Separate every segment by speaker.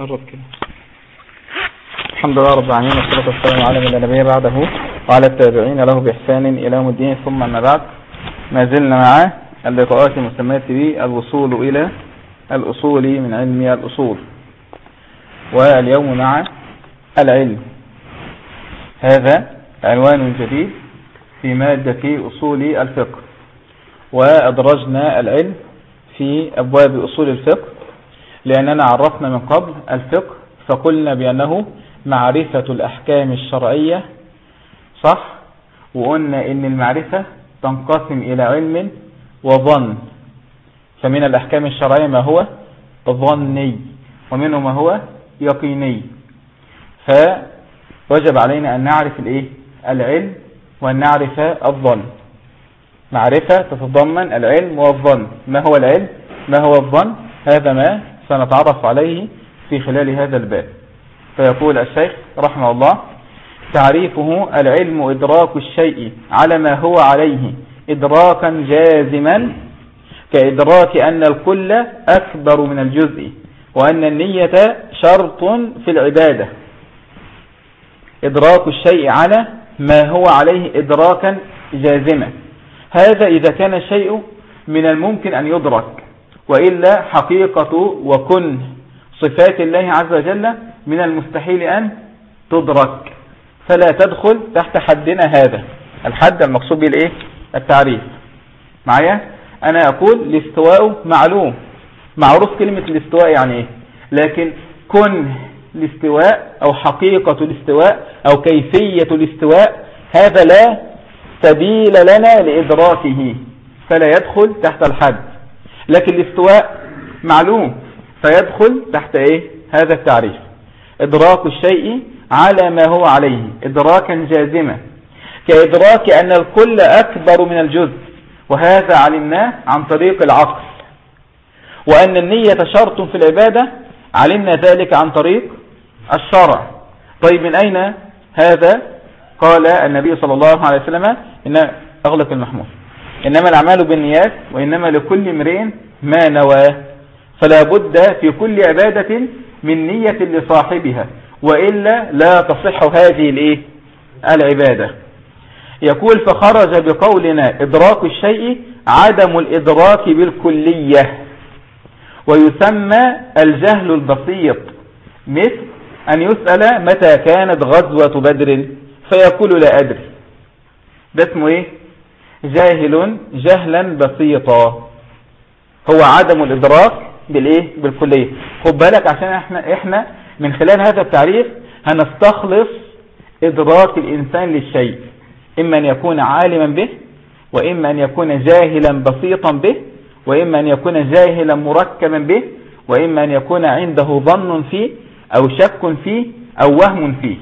Speaker 1: قرب كده. الحمد لله رب العالمين والصلاة والسلام على من لا نبي بعده وعلى التابعين له بإحسان إلى يوم الدين. ثم أما بعد ما زلنا مع اللقاءات المسمات بالوصول إلى الأصول من علم الأصول واليوم مع العلم. هذا عنوان جديد في مادة أصول الفقه وأدرجنا العلم في أبواب أصول الفقه. لأننا عرفنا من قبل الفقه فقلنا بأنه معرفة الأحكام الشرعية صح؟ وقلنا إن المعرفة تنقسم إلى علم وظن. فمن الأحكام الشرعية ما هو؟ ظني. ومنه ما هو؟ يقيني. فوجب علينا أن نعرف الإيه؟ العلم وأن نعرف الظن. معرفة تتضمن العلم والظن. ما هو العلم؟ ما هو الظن؟ هذا ما سنتعرف عليه في خلال هذا الباب. فيقول الشيخ رحمه الله تعريفه العلم إدراك الشيء على ما هو عليه إدراكا جازما كإدراك أن الكل أكبر من الجزء وأن النية شرط في العبادة. إدراك الشيء على ما هو عليه إدراكا جازما. هذا إذا كان الشيء من الممكن أن يدرك وإلا حقيقة وكن صفات الله عز وجل من المستحيل أن تدرك. فلا تدخل تحت حدنا هذا. الحد المقصود به الإيه؟ التعريف. معايا؟ أنا أقول الاستواء معلوم. معروف كلمة الاستواء يعني إيه؟ لكن كن الاستواء أو حقيقة الاستواء أو كيفية الاستواء هذا لا سبيل لنا لإدراكه. فلا يدخل تحت الحد. لكن الاستواء معلوم فيدخل تحت إيه؟ هذا التعريف. إدراك الشيء على ما هو عليه ادراكا جازما. كإدراك أن الكل أكبر من الجزء وهذا علمناه عن طريق العقل. وأن النية شرط في العبادة علمنا ذلك عن طريق الشرع. طيب من أين هذا؟ قال النبي صلى الله عليه وسلم إن أغلق المحمول. إنما الأعمال بالنيات وإنما لكل امرئ ما نوى فلا بد في كل عبادة من نية لصاحبها وإلا لا تصح هذه الإيه؟ العبادة. يقول فخرج بقولنا إدراك الشيء عدم الإدراك بالكلية ويسمى الجهل البسيط مثل أن يسأل متى كانت غزوة بدر فيقول لا أدري. ده اسمه إيه؟ جاهل جهلا بسيطا. هو عدم الإدراك بالإيه؟ بالكلية. خد بالك عشان إحنا إحنا من خلال هذا التعريف هنستخلص إدراك الإنسان للشيء. إما أن يكون عالما به وإما أن يكون جاهلا بسيطا به وإما أن يكون جاهلا مركبا به وإما أن يكون عنده ظن فيه أو شك فيه أو وهم فيه.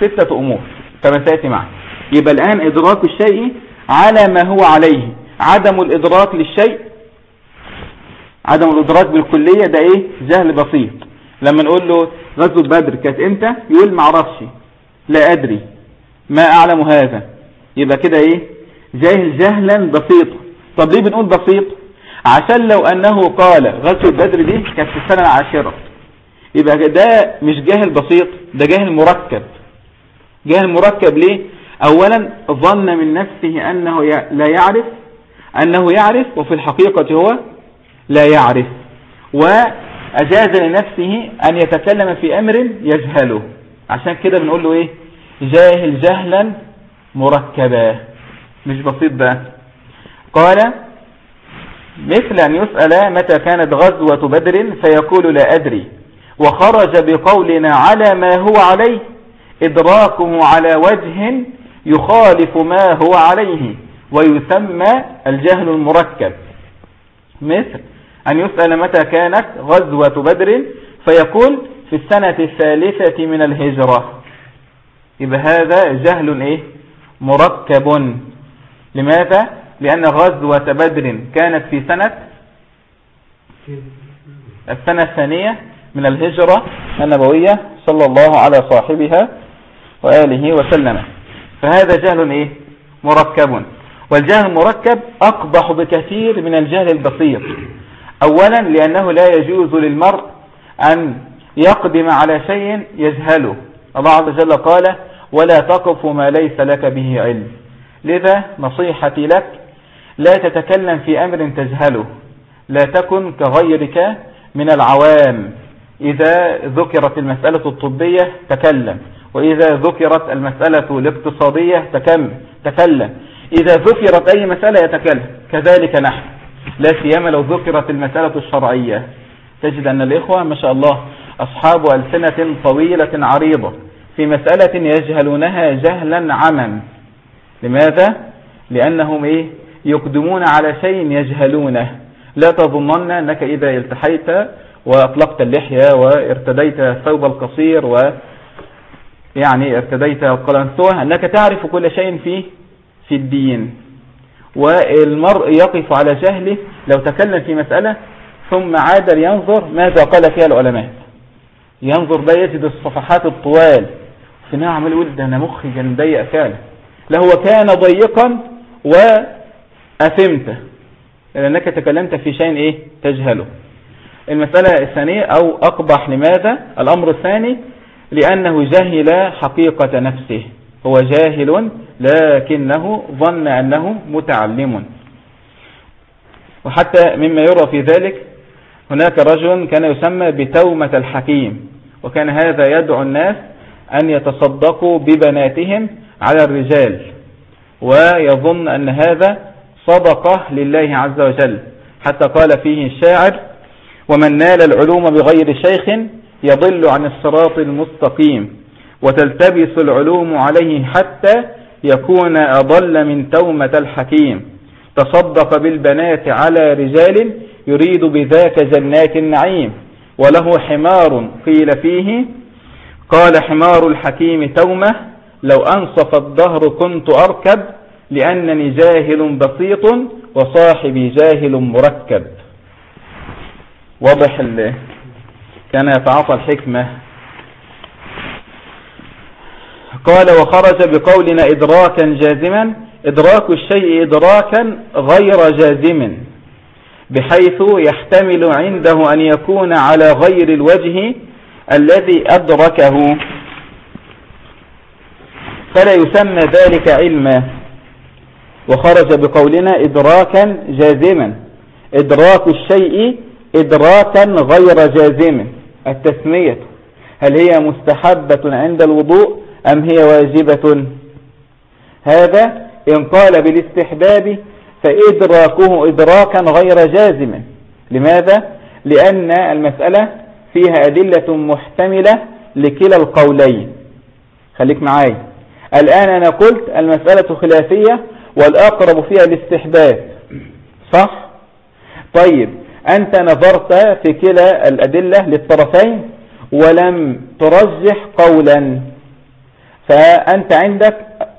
Speaker 1: ستة أمور كما سيأتي معنا يبقى الآن إدراك الشيء على ما هو عليه. عدم الإدراك للشيء عدم الإدراك بالكلية ده إيه؟ جهل بسيط. لما نقول له غزوة بدر كانت إمتى؟ يقول ما أعرفش. لا أدري. ما أعلم هذا. يبقى كده إيه؟ جاهل جهلا بسيطا. طب ليه بنقول بسيط؟ عشان لو أنه قال غزوة بدر دي كانت في السنة العاشرة. يبقى ده مش جاهل بسيط ده جاهل مركب. جاهل مركب ليه؟ اولا ظن من نفسه أنه لا يعرف أنه يعرف وفي الحقيقة هو لا يعرف وأجاز لنفسه أن يتكلم في أمر يجهله. عشان كده بنقول له إيه؟ جاهل جهلا مركبا. مش بسيط بقى قال مثل أن يسأل متى كانت غزوة بدر فيقول لا أدري. وخرج بقولنا على ما هو عليه. إدراكه على وجه يخالف ما هو عليه ويسمى الجهل المركب. مثل أن يسأل متى كانت غزوة بدر فيقول في السنة الثالثة من الهجرة يبقى هذا جهل إيه؟ مركب لماذا؟ لأن غزوة بدر كانت في سنة السنة الثانية من الهجرة النبوية صلى الله على صاحبها وآله وسلم فهذا جهل إيه؟ مركب والجهل المركب أقبح بكثير من الجهل البسيط أولا لأنه لا يجوز للمرء أن يقدم على شيء يجهله. الله عز وجل قال ولا تقف ما ليس لك به علم. لذا نصيحتي لك لا تتكلم في أمر تجهله. لا تكن كغيرك من العوام. إذا ذكرت المسألة الطبية تكلم وإذا ذكرت المسألة الاقتصادية تكلم. إذا ذكرت أي مسألة يتكلم كذلك نحن. لا سيما لو ذكرت المسألة الشرعية تجد أن الإخوة ما شاء الله أصحاب ألسنة طويلة عريضة في مسألة يجهلونها جهلا عما لماذا؟ لأنهم إيه؟ يقدمون على شيء يجهلونه لا تظنن أنك إذا التحيت وأطلقت اللحية وارتديت الثوب القصير و يعني ارتديت القلنسوة أنك تعرف كل شيء فيه في الدين والمرء يقف على جهله لو تكلم في مسألة ثم عاد لينظر ماذا قال فيها العلماء. ينظر بقى يجد الصفحات الطوال. في عمال يقول ده أنا مخي كان ضيق فعلا. لا هو كان ضيقا وأثمت لأنك تكلمت في شيء إيه؟ تجهله. المسألة الثانية أو أقبح لماذا؟ الأمر الثاني لأنه جهل حقيقة نفسه. هو جاهل لكنه ظن أنه متعلم. وحتى مما يرى في ذلك هناك رجل كان يسمى بتومة الحكيم وكان هذا يدعو الناس أن يتصدقوا ببناتهم على الرجال ويظن أن هذا صدقة لله عز وجل. حتى قال فيه الشاعر ومن نال العلوم بغير شيخ يضل عن الصراط المستقيم. وتلتبس العلوم عليه حتى يكون أضل من تومة الحكيم. تصدق بالبنات على رجال يريد بذاك جنات النعيم وله حمار قيل فيه قال حمار الحكيم تومة لو أنصف الظهر كنت أركب لأنني جاهل بسيط وصاحبي جاهل مركب. واضح كان يتعاطى الحكمة. قال وخرج بقولنا إدراكا جازما إدراك الشيء إدراكا غير جازم بحيث يحتمل عنده أن يكون على غير الوجه الذي أدركه. فلا يسمى ذلك علما. وخرج بقولنا إدراكا جازما إدراك الشيء إدراكا غير جازم. التسمية هل هي مستحبة عند الوضوء؟ أم هي واجبة؟ هذا إن قال بالاستحباب فإدراكه إدراكا غير جازم. لماذا؟ لأن المسألة فيها أدلة محتملة لكلا القولين. خليك معاي. الآن أنا قلت المسألة خلافية والأقرب فيها الاستحباب. صح؟ طيب أنت نظرت في كلا الأدلة للطرفين ولم ترجح قولا. فأنت عندك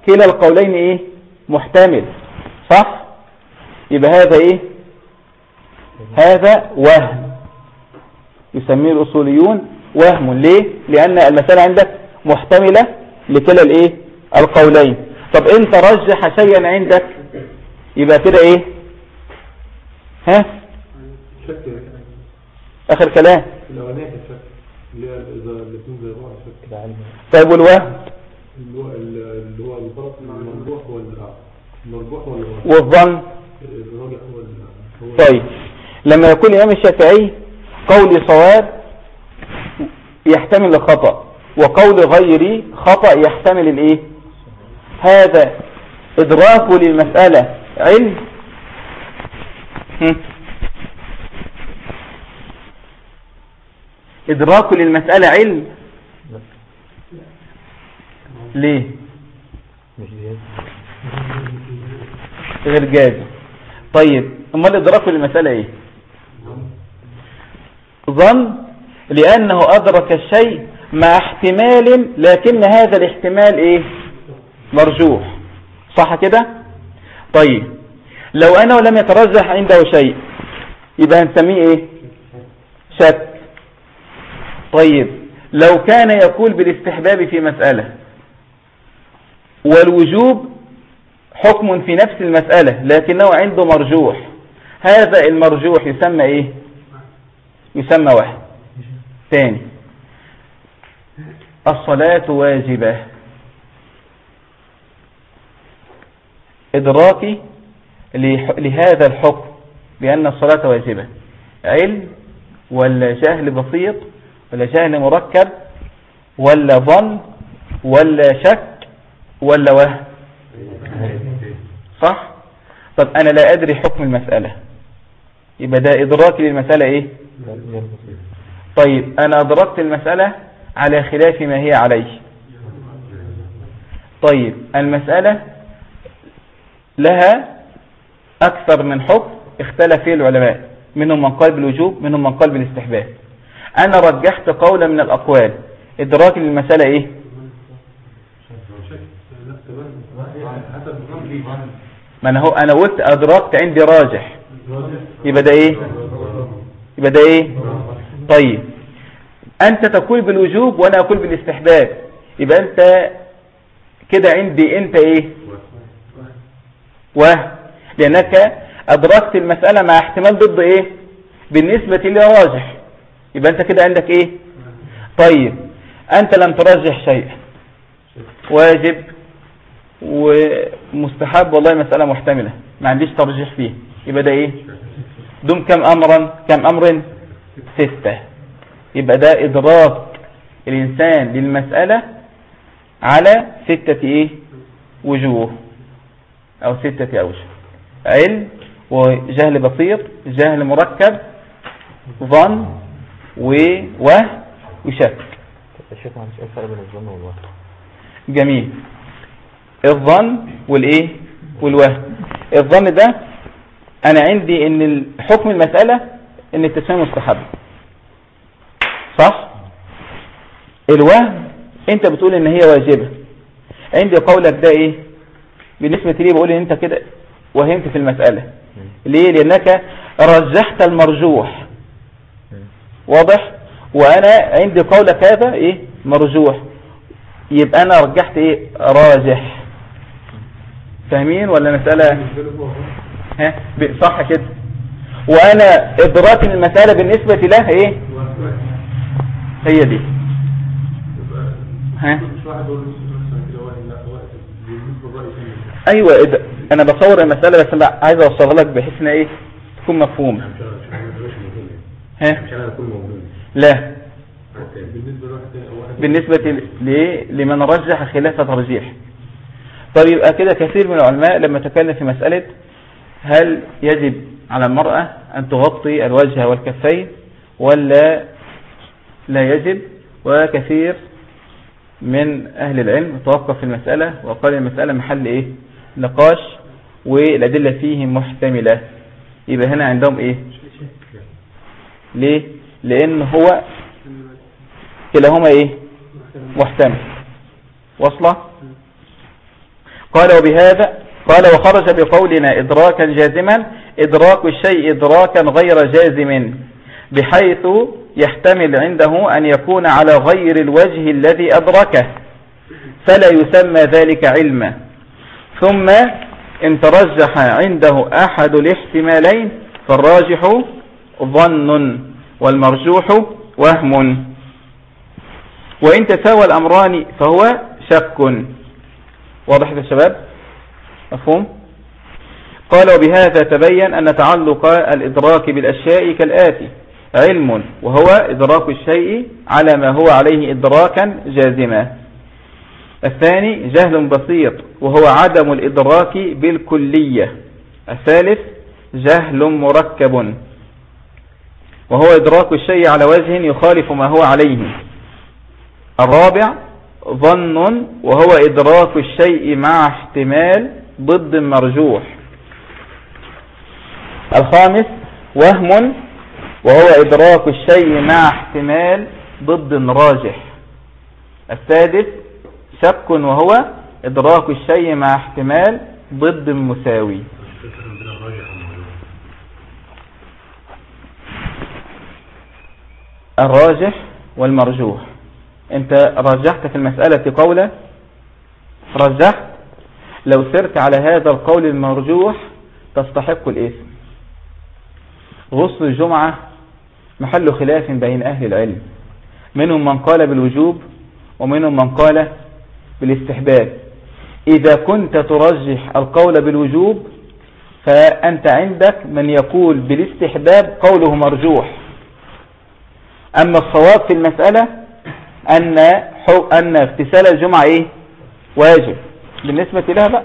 Speaker 1: كلا القولين إيه؟ محتمل. صح؟ يبقى هذا إيه؟ هذا وهم. يسميه الأصوليون وهم. ليه؟ لأن المسألة عندك محتملة لكلا الإيه؟ القولين. طب انت رجح شيئا عندك يبقى كده إيه؟ ها؟ آخر كلام. طيب والوهم؟ اللي هو الفرق المرجوح والمرجوح والظن طيب. لما يكون الامام الشافعي قولي صواب يحتمل الخطأ وقول غيري خطأ يحتمل الإيه؟ هذا ادراك للمسألة. علم؟ إدراك للمسألة علم؟ ليه؟ غير جازم طيب أمال إدراك للمسألة إيه؟ ظن لأنه أدرك الشيء مع احتمال لكن هذا الاحتمال إيه؟ مرجوح. صح كده؟ طيب لو أنه لم يترجح عنده شيء يبقى هنسميه إيه؟ شك. طيب لو كان يقول بالاستحباب في مسألة والوجوب حكم في نفس المسألة لكنه عنده مرجوح. هذا المرجوح يسمى إيه؟ يسمى واحد. ثاني. الصلاة واجبة. إدراكي لهذا الحكم بأن الصلاة واجبة. علم ولا جهل بسيط ولا جهل مركب ولا ظن ولا شك ولا وهم؟ صح؟ طب أنا لا أدري حكم المسألة. يبقى ده إدراكي للمسألة إيه؟ طيب أنا أدركت المسألة على خلاف ما هي عليه. طيب المسألة لها أكثر من حكم اختلف فيه العلماء منهم من قال بالوجوب منهم من قال بالاستحباب. أنا رجحت قولا من الأقوال. إدراك للمسألة إيه؟ ما أنا, هو؟ أنا قلت أدركت عندي راجح. يبقى ده إيه؟ يبقى ده إيه؟ طيب. أنت تقول بالوجوب وأنا أقول بالاستحباب. يبقى أنت كده عندي أنت إيه؟ وهم لأنك أدركت المسألة مع احتمال ضد إيه؟ بالنسبة لي راجح. يبقى أنت كده عندك إيه؟ طيب. أنت لم ترجح شيئا. واجب. ومستحب والله مسألة محتملة. ما عنديش ترجيح فيه يبقى ده إيه؟ دم كم أمرا كم أمر؟ ستة. يبقى ده إدراك الإنسان للمسألة على ستة إيه؟ وجوه. أو ستة أوجه. علم وجهل بسيط جهل مركب ظن ووه وشك.
Speaker 2: الشيخ ما عنديش اي فرق بين الظن والوهم
Speaker 1: جميل. الظن والإيه؟ والوهم. الظن ده أنا عندي إن حكم المسألة إن التسمية مستحب صح؟ الوهم أنت بتقول إن هي واجبة. عندي قولك ده إيه؟ بالنسبة لي بقول إن أنت كده وهمت في المسألة. ليه؟ لأنك رجحت المرجوح. واضح؟ وأنا عندي قولك هذا إيه؟ مرجوح. يبقى أنا رجحت إيه؟ راجح. فاهمين ولا مسألة؟ صح كده. وأنا إدراك المسألة بالنسبة له إيه؟ هي دي. ها؟ أيوه ده؟ أنا بصور المسألة بس أنا عايز اوصلها لك بحيث إنها إيه؟ تكون مفهومة. ها؟ لا. بالنسبة لمن رجح خلاف ترجيح. طب يبقى كده كثير من العلماء لما تكلم في مسألة هل يجب على المرأة أن تغطي الوجه والكفين ولا لا يجب؟ وكثير من أهل العلم توقف في المسألة وقال المسألة محل إيه؟ نقاش والأدلة فيه محتملة. يبقى هنا عندهم إيه؟ ليه؟ لأن هو كلاهما إيه؟ محتمل. وصلة قال وبهذا قال وخرج بقولنا إدراكا جازما إدراك الشيء إدراكا غير جازم بحيث يحتمل عنده أن يكون على غير الوجه الذي أدركه فلا يسمى ذلك علما. ثم إن ترجح عنده أحد الاحتمالين فالراجح ظن والمرجوح وهم. وإن تساوى الأمران فهو شك. واضح يا شباب؟ مفهوم؟ قال وبهذا تبين أن تعلق الإدراك بالأشياء كالآتي علم وهو إدراك الشيء على ما هو عليه إدراكا جازما. الثاني جهل بسيط وهو عدم الإدراك بالكلية. الثالث جهل مركب وهو إدراك الشيء على وجه يخالف ما هو عليه. الرابع ظن وهو إدراك الشيء مع احتمال ضد مرجوح. الخامس وهم وهو إدراك الشيء مع احتمال ضد راجح. السادس شك وهو إدراك الشيء مع احتمال ضد مساوي. الراجح والمرجوح. أنت رجحت في المسألة قولا؟ رجحت؟ لو سرت على هذا القول المرجوح تستحق الاسم غسل الجمعة محل خلاف بين أهل العلم. منهم من قال بالوجوب ومنهم من قال بالاستحباب. إذا كنت ترجح القول بالوجوب فأنت عندك من يقول بالاستحباب قوله مرجوح. أما الصواب في المسألة أن, أن اغتسال الجمعة إيه؟ واجب. بالنسبة لها بقى.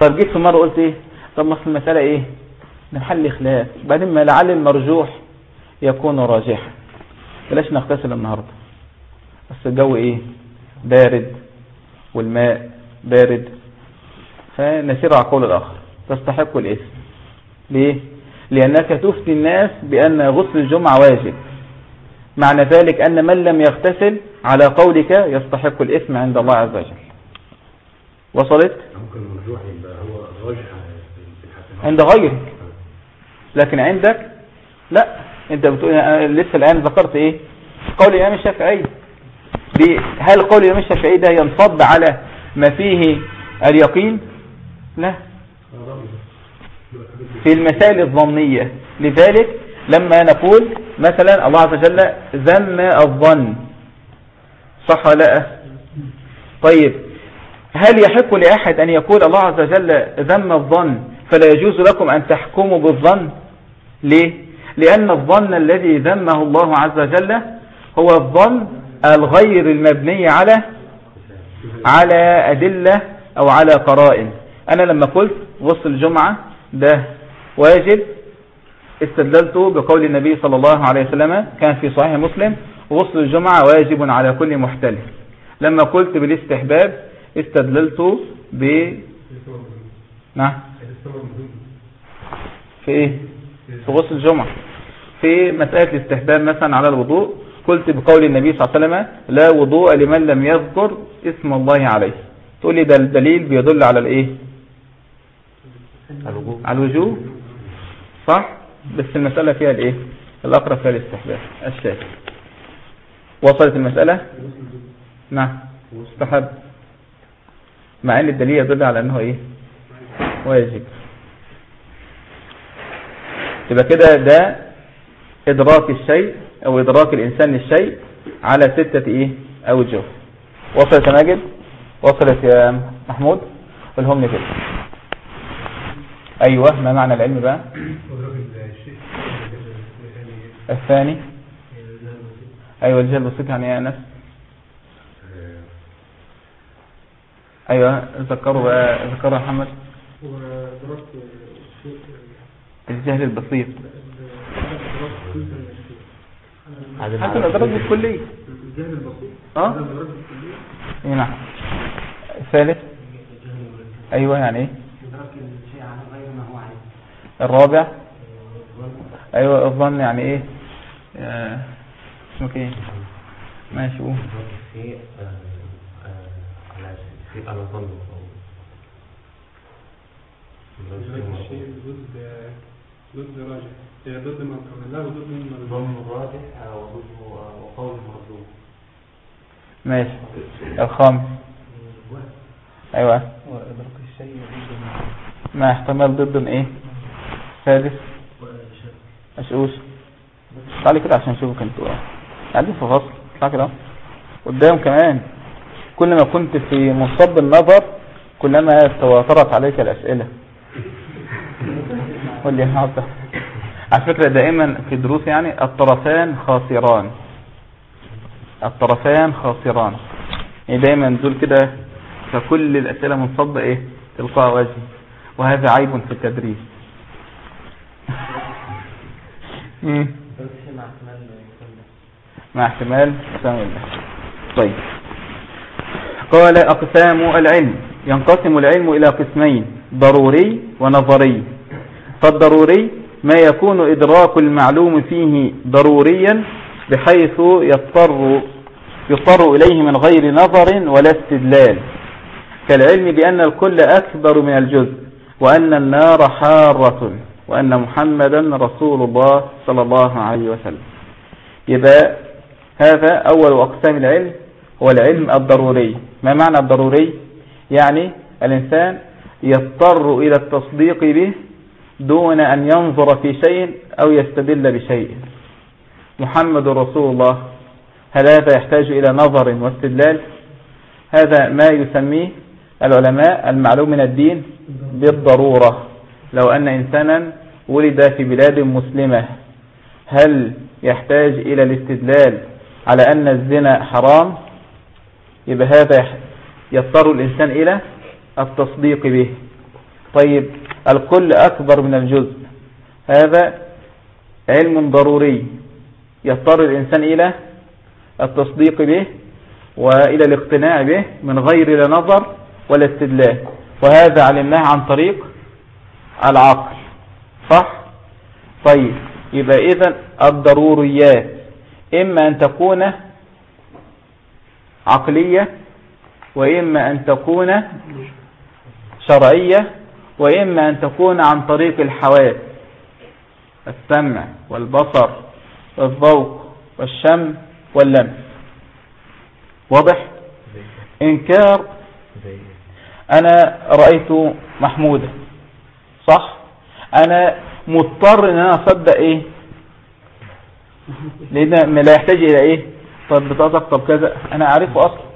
Speaker 1: طب جيت في مرة قلت إيه؟ طب ما في المسألة إيه؟ نحل خلاف. بعدين ما لعل المرجوح يكون راجحا. بلاش نغتسل النهاردة. بس الجو إيه؟ بارد. والماء بارد. فنسير على قول الآخر. تستحق الاسم ليه؟ لأنك تفتي الناس بأن غسل الجمعة واجب. معنى ذلك أن من لم يغتسل على قولك يستحق الاسم عند الله عز وجل. وصلت؟ عند غيرك. لكن عندك؟ لا. أنت بتقول لسه الآن ذكرت إيه؟ قول الإمام الشافعي. هل قول الإمام الشافعي ده ينصب على ما فيه اليقين؟ لا. في المسائل الظنية. لذلك لما نقول مثلا الله عز وجل ذم الظن. صح لا؟ طيب هل يحق لأحد أن يقول الله عز وجل ذم الظن فلا يجوز لكم أن تحكموا بالظن؟ ليه؟ لأن الظن الذي ذمه الله عز وجل هو الظن الغير المبني على على أدلة أو على قرائن. أنا لما قلت غسل الجمعة ده واجب استدللت بقول النبي صلى الله عليه وسلم كان في صحيح مسلم غسل الجمعة واجب على كل محتل لما قلت بالاستحباب استدللت ب نعم. في إيه؟ في غسل الجمعة. في مسألة الاستحباب مثلا على الوضوء قلت بقول النبي صلى الله عليه وسلم لا وضوء لمن لم يذكر اسم الله عليه. تقول لي ده الدليل بيدل على الإيه؟ على الوجوب. صح؟ بس المسألة فيها الإيه؟ الأقرب فيها الاستحباب. الشاك وصلت المسألة؟ نعم. استحب. مع إن الدليل يدل على إنه إيه؟ واجب. يبقى كده ده إدراك الشيء أو إدراك الإنسان للشيء على ستة إيه؟ أوجه. وصلت يا ماجد؟ وصلت يا محمود؟ قولهم لي كده. أيوه ما معنى العلم بقى؟ الثاني. أيوه الجهل بسيط يعني إيه يا أنس؟ أيوه ذكروا بقى ذكروا محمد. الجهل البسيط. حتى الادراك بالكليه
Speaker 3: الجهل البسيط
Speaker 1: آه؟ إيه نعم. الثالث. أيوه يعني إيه
Speaker 3: إدراك الشيء على غير ما هو عليه
Speaker 1: الرابع؟ أيوه الظن يعني إيه؟ آه، اسمك إيه ماشي قول.
Speaker 2: في على في على الظن
Speaker 4: ضد ضد راجح ضد ما قبلها وضد من
Speaker 2: ظن راجح وضده وقول مردود
Speaker 1: ماشي الخامس
Speaker 4: أيوه ضد
Speaker 1: ما احتمال ضد إيه؟ السادس. اشقوش تعالي كده عشان نشوفك أنتوا قاعدين في فصل اطلع كده. قدام كمان. كل ما كنت في منصب النظر كلما تواترت عليك الأسئلة. قول لي النهارده. على فكرة دائما في دروس يعني الطرفان خاسران. الطرفان خاسران. يعني دايما دول كده فكل الأسئلة منصبه إيه؟ تلقاء وجه وهذا عيب في التدريس. مع احتمال طيب. قال أقسام العلم. ينقسم العلم إلى قسمين ضروري ونظري. فالضروري ما يكون إدراك المعلوم فيه ضروريا بحيث يضطر يضطر إليه من غير نظر ولا استدلال. كالعلم بأن الكل أكبر من الجزء وأن النار حارة. وأن محمدا رسول الله صلى الله عليه وسلم. يبقى هذا أول أقسام العلم هو العلم الضروري. ما معنى الضروري؟ يعني الإنسان يضطر إلى التصديق به دون أن ينظر في شيء أو يستدل بشيء. محمد رسول الله هل هذا يحتاج إلى نظر واستدلال؟ هذا ما يسميه العلماء المعلوم من الدين بالضرورة. لو أن إنسانا ولد في بلاد مسلمة هل يحتاج إلى الاستدلال على أن الزنا حرام؟ يبقى هذا يضطر الإنسان إلى التصديق به. طيب الكل أكبر من الجزء. هذا علم ضروري. يضطر الإنسان إلى التصديق به وإلى الاقتناع به من غير لا نظر ولا استدلال. وهذا علمناه عن طريق العقل. صح؟ طيب يبقى إذا الضروريات. إما أن تكون عقلية وإما أن تكون شرعية وإما أن تكون عن طريق الحواس السمع والبصر والذوق والشم واللمس واضح؟ إنكار. أنا رأيت محمودا. صح؟ أنا مضطر أن أنا أصدق إيه؟ لأن لا يحتاج إلى إيه؟ طب بطاقتك طب كذا؟ أنا أعرفه أصلا.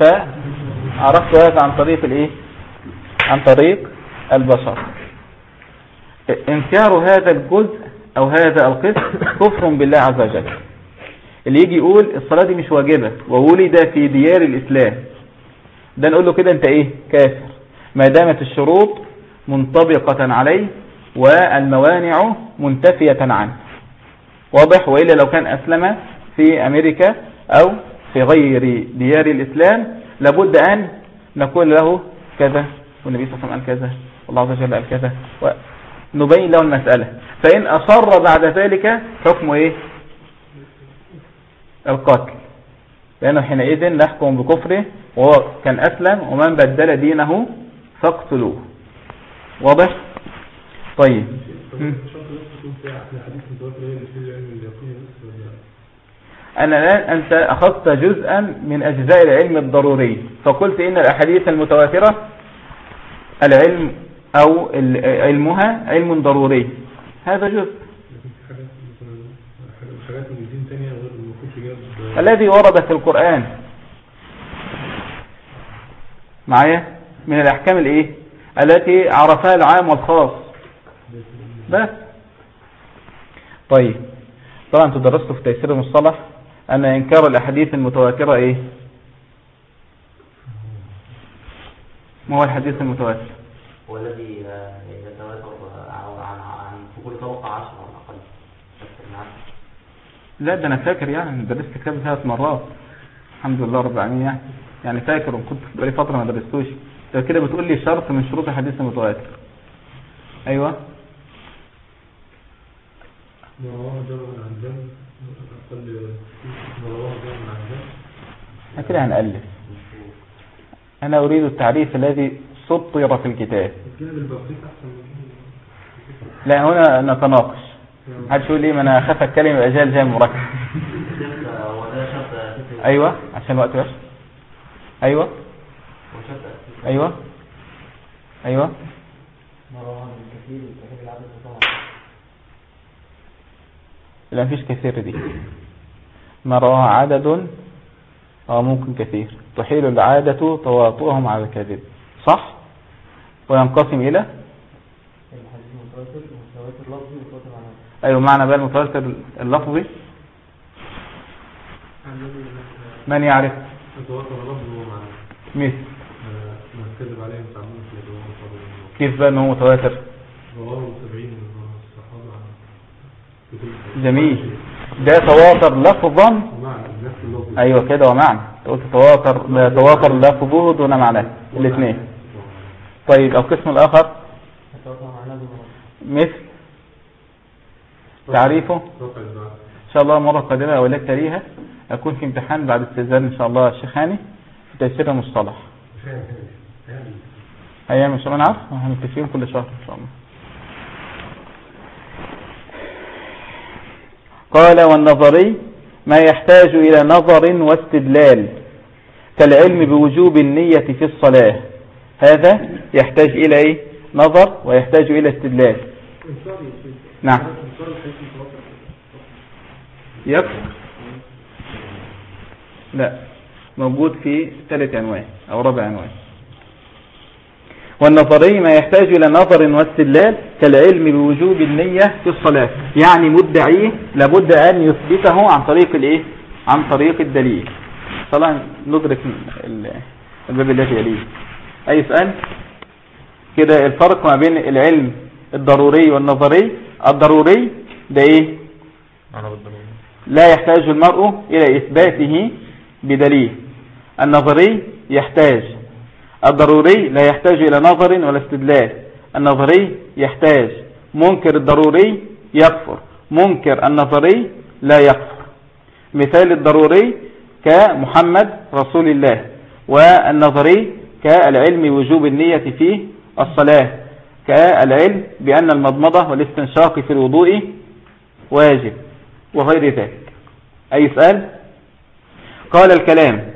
Speaker 1: فعرفت هذا عن طريق الإيه؟ عن طريق البشر. إنكار هذا الجزء أو هذا القسم كفر بالله عز وجل. اللي يجي يقول الصلاة دي مش واجبة وولد في ديار الإسلام. ده نقول له كده أنت إيه؟ كافر. ما دامت الشروط منطبقة عليه والموانع منتفية عنه. واضح؟ وإلا لو كان أسلم في أمريكا أو في غير ديار الإسلام لابد أن نقول له كذا والنبي صلى الله عليه وسلم قال كذا والله عز وجل قال كذا. ونبين له المسألة. فإن أصر بعد ذلك حكمه إيه؟ القتل. لأنه حينئذ نحكم بكفره وهو كان أسلم ومن بدل دينه فاقتلوه. واضح؟ طيب. أنا الآن أنت أخذت جزءا من أجزاء العلم الضروري فقلت إن الأحاديث المتواترة العلم أو علمها علم ضروري. هذا جزء. الذي ورد في القرآن. معايا؟ من الأحكام الإيه؟ التي عرفها العام والخاص. بس. طيب. طبعا أنتوا درستوا في تيسير المصطلح أن إنكار الأحاديث المتواترة إيه؟ ما هو الحديث المتواتر؟
Speaker 2: هو الذي يتواتر عن عن كل طبقة 10 على الأقل.
Speaker 1: لا ده أنا فاكر يعني درست كتاب ثلاث مرات. الحمد لله رب العالمين يعني. يعني فاكر وكنت بقالي فترة ما درستوش. ده كده بتقول لي شرط من شروط الحديث المتواتر.
Speaker 3: جمع
Speaker 1: إحنا كده هنألف. أنا أريد التعريف الذي سطر في الكتاب. لا هنا نتناقش. محدش يقول لي؟ ما أنا أخاف أتكلم يبقى جاي جاي مركب. أيوه عشان الوقت بس. أيوه.
Speaker 2: هو شرط أساسي أيوه. أيوه.
Speaker 1: لا مفيش كثير دي. ما رواه عدد أو ممكن كثير. تحيل العادة تواطؤهم على الكذب. صح؟ وينقسم
Speaker 2: إلى؟ متواتر
Speaker 1: أيوه معنى بقى المتواتر اللفظي. من يعرف؟
Speaker 3: يتواتر لفظه ومعنى
Speaker 1: مثل
Speaker 3: كذب عليه تعمل في
Speaker 1: كيف بقى ان هو متواتر
Speaker 3: رواه سبعين من كتب
Speaker 1: جميل. ده تواتر لفظا؟
Speaker 3: اللفظ.
Speaker 1: أيوه كده ومعنى. قلت تواتر تواتر لفظه دون معناه الاثنين طيب القسم
Speaker 2: الآخر؟
Speaker 1: مثل. تعريفه؟ إن شاء الله المرة القادمة أو لك ليها أكون في امتحان بعد استئذان إن شاء الله الشيخ هاني في تيسير المصطلح. أيام ان شاء الله عارف هنتفقين كل شهر إن شاء الله. قال والنظري ما يحتاج إلى نظر واستدلال كالعلم بوجوب النية في الصلاة. هذا يحتاج إلى إيه؟ نظر ويحتاج إلى استدلال. نعم. يكفر لا موجود في ثالث عنوان أو رابع عنوان والنظري ما يحتاج إلى نظر واستدلال كالعلم بوجوب النية في الصلاة. يعني مدعيه لابد أن يثبته عن طريق الإيه؟ عن طريق الدليل. طبعا ندرك ال- الباب الذي يليه. أي سؤال؟ كده الفرق ما بين العلم الضروري والنظري. الضروري ده إيه؟ لا يحتاج المرء إلى إثباته بدليل. النظري يحتاج الضروري لا يحتاج إلى نظر ولا استدلال. النظري يحتاج. منكر الضروري يكفر. منكر النظري لا يكفر. مثال الضروري كمحمد رسول الله والنظري كالعلم وجوب النية في الصلاة كالعلم بأن المضمضة والاستنشاق في الوضوء واجب وغير ذلك. أي سؤال؟ قال الكلام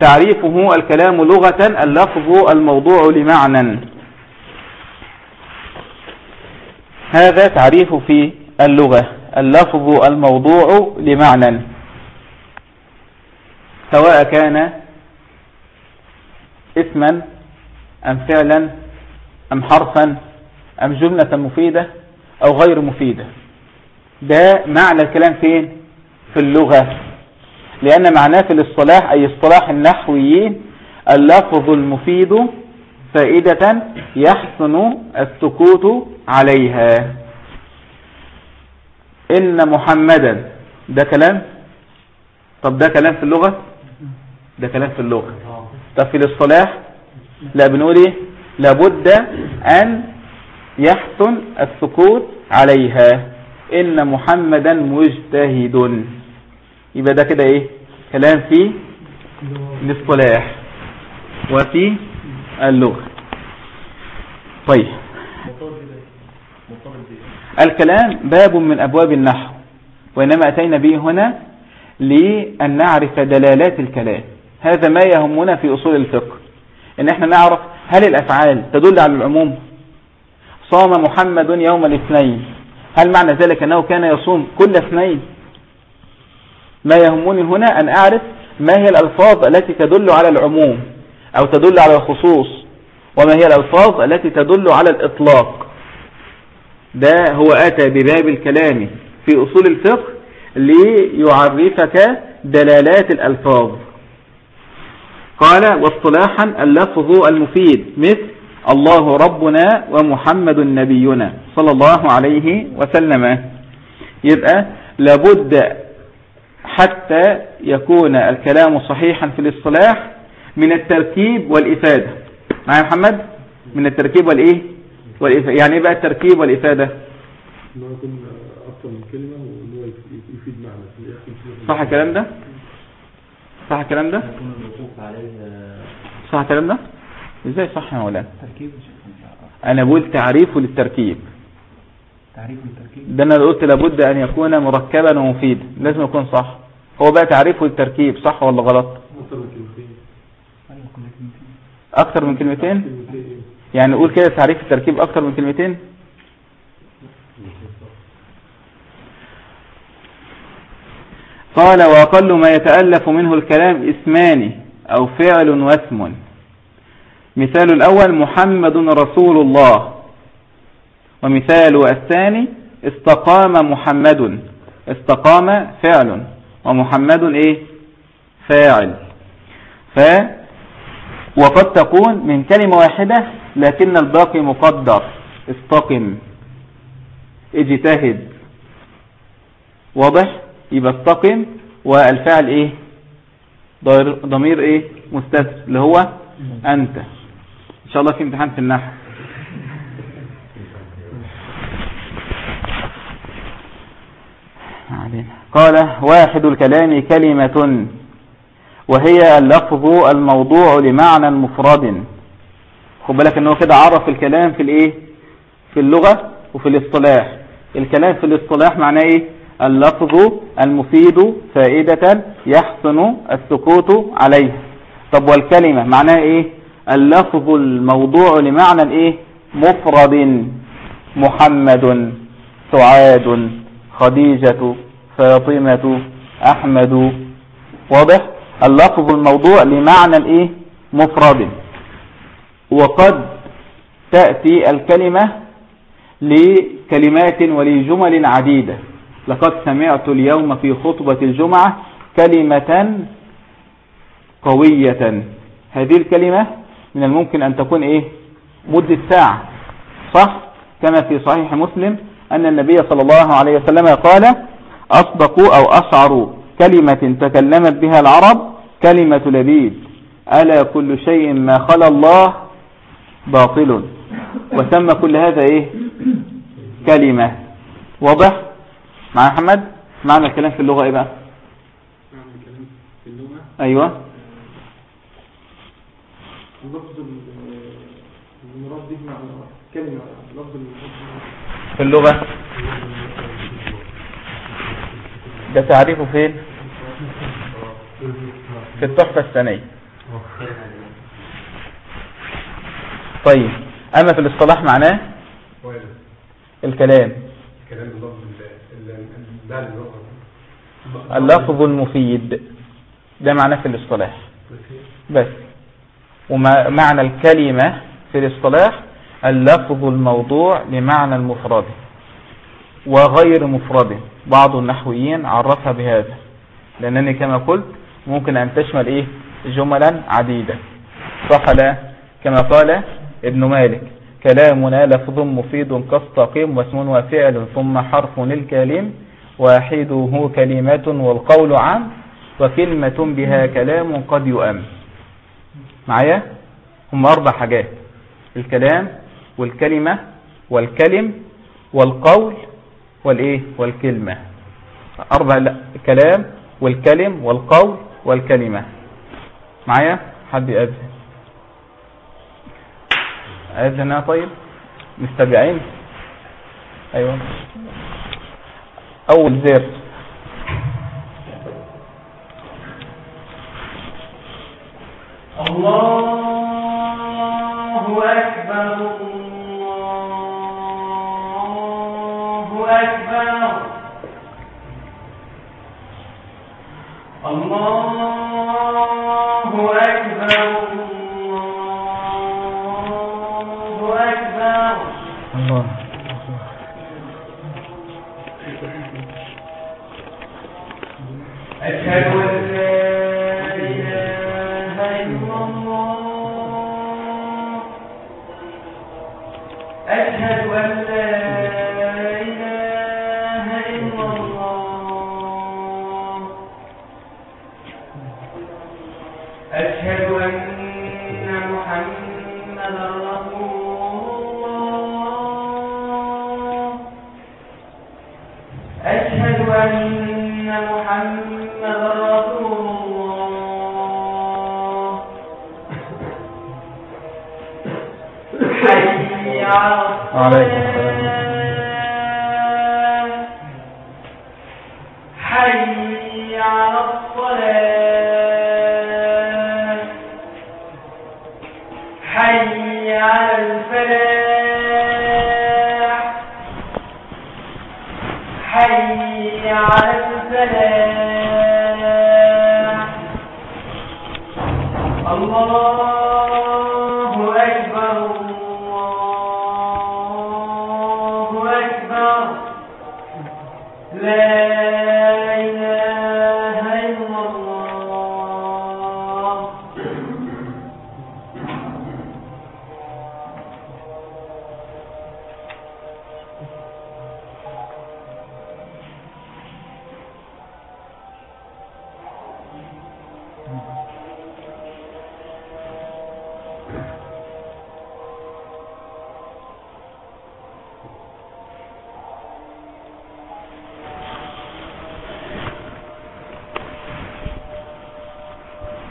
Speaker 1: تعريفه الكلام لغة اللفظ الموضوع لمعنى. هذا تعريف في اللغة اللفظ الموضوع لمعنى. سواء كان اسما أم فعلا أم حرفا أم جملة مفيدة أو غير مفيدة. ده معنى الكلام فين؟ في اللغة. لأن معناه في الاصطلاح أي اصطلاح النحويين اللفظ المفيد فائدة يحسن السكوت عليها. إن محمدا ده كلام؟ طب ده كلام في اللغة؟ ده كلام في اللغة. طب في الاصطلاح؟ لا بنقول إيه؟ لابد أن يحسن السكوت عليها. إن محمدا مجتهد. يبقى ده كده إيه؟ كلام في الاصطلاح وفي اللغة. طيب. الكلام باب من أبواب النحو وإنما أتينا به هنا لأن نعرف دلالات الكلام. هذا ما يهمنا في أصول الفقه. إن إحنا نعرف هل الأفعال تدل على العموم؟ صام محمد يوم الاثنين. هل معنى ذلك أنه كان يصوم كل اثنين؟ ما يهمني هنا أن أعرف ما هي الألفاظ التي تدل على العموم أو تدل على الخصوص وما هي الألفاظ التي تدل على الإطلاق. ده هو أتى بباب الكلام في أصول الفقه ليعرفك دلالات الألفاظ. قال واصطلاحا اللفظ المفيد مثل الله ربنا ومحمد نبينا صلى الله عليه وسلم. يبقى لابد حتى يكون الكلام صحيحا في الاصطلاح من التركيب والإفادة. معايا محمد؟ من التركيب والإيه؟ والإفادة. يعني إيه بقى التركيب والإفادة؟ صح الكلام ده؟ صح الكلام ده؟
Speaker 2: عليه
Speaker 1: صح الكلام ده؟ إزاي صح يا مولانا؟
Speaker 5: تركيب
Speaker 1: أنا بقول تعريفه للتركيب.
Speaker 5: تعريف التركيب
Speaker 1: ده أنا قلت لابد أن يكون مركبا ومفيدا لازم يكون صح. هو بقى تعريفه للتركيب صح ولا غلط؟
Speaker 3: أكثر من كلمتين.
Speaker 5: أيوة
Speaker 1: أكتر من كلمتين؟
Speaker 3: كلمتين.
Speaker 1: يعني نقول كده تعريف التركيب أكتر من كلمتين؟ قال وأقل ما يتألف منه الكلام اسمان أو فعل واسم. مثال الأول محمد رسول الله. ومثال الثاني استقام محمد. استقام فعل. ومحمد إيه؟ فاعل. ف وقد تكون من كلمة واحدة لكن الباقي مقدر. استقم. اجتهد. واضح؟ يبقى استقم. والفعل إيه؟ ضمير- إيه؟ مستتر. اللي هو أنت. إن شاء الله في امتحان في النحو علينا. قال واحد الكلام كلمة وهي اللفظ الموضوع لمعنى مفرد. خد بالك ان هو كده عرف الكلام في الإيه؟ في اللغة وفي الاصطلاح. الكلام في الاصطلاح معناه إيه؟ اللفظ المفيد فائدة يحسن السكوت عليه. طب والكلمة معناها إيه؟ اللفظ الموضوع لمعنى إيه مفرد محمد سعاد. خديجة فاطمة أحمد. واضح؟ اللفظ الموضوع لمعنى الإيه؟ مفرد. وقد تأتي الكلمة لكلمات ولجمل عديدة. لقد سمعت اليوم في خطبة الجمعة كلمة قوية. هذه الكلمة من الممكن أن تكون إيه؟ مدة ساعة. صح؟ كما في صحيح مسلم. أن النبي صلى الله عليه وسلم قال أصدق أو أشعر كلمة تكلمت بها العرب كلمة لبيد. ألا كل شيء ما خلا الله باطل. وسمى كل هذا إيه؟ كلمة. واضح؟ مع محمد معنى الكلام في اللغة إيه بقى؟
Speaker 4: نعم الكلام في اللغة؟
Speaker 1: أيوة.
Speaker 4: ال- المراد به مع كلمة لفظ المراد
Speaker 1: في اللغة. ده تعريفه فين؟ في التحفة الثانية. طيب أما في الاصطلاح معناه؟ الكلام.
Speaker 3: اللفظ
Speaker 1: المفيد. ده معناه في الاصطلاح. بس. ومعنى الكلمة في الاصطلاح؟ اللفظ الموضوع لمعنى المفرد وغير مفرد. بعض النحويين عرفها بهذا لأنني كما قلت ممكن أن تشمل إيه؟ جملا عديدة. صح لا؟ كما قال ابن مالك كلامنا لفظ مفيد كاستقيم واسم وفعل ثم حرف الكلم واحدة كلمة والقول عام وكلمة بها كلام قد يؤم. معايا؟ هم أربع حاجات. الكلام والكلمة والكلم والقول والإيه؟ والكلمة. أربع لا الكلام والكلم والقول والكلمة. معايا؟ حد أذن يا طيب. مستبعين أيوة. أول زير.
Speaker 6: الله أكبر الله الله
Speaker 1: عليكم.